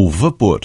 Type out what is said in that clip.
o vapor.